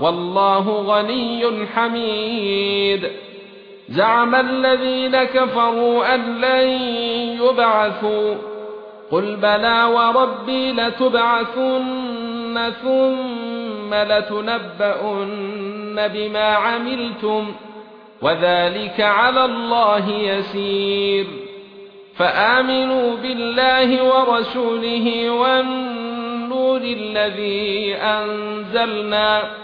والله غني حميد. زعم الذين كفروا أن لن يبعثوا. قل بلى وربي لتبعثن ثم لتنبؤن بما عملتم وذلك على الله يسير. فآمنوا بالله ورسوله والنور الذي أنزلنا.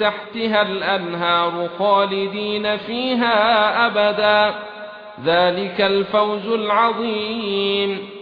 تحتها الأنهار خالدين فيها أبدا. ذلك الفوز العظيم.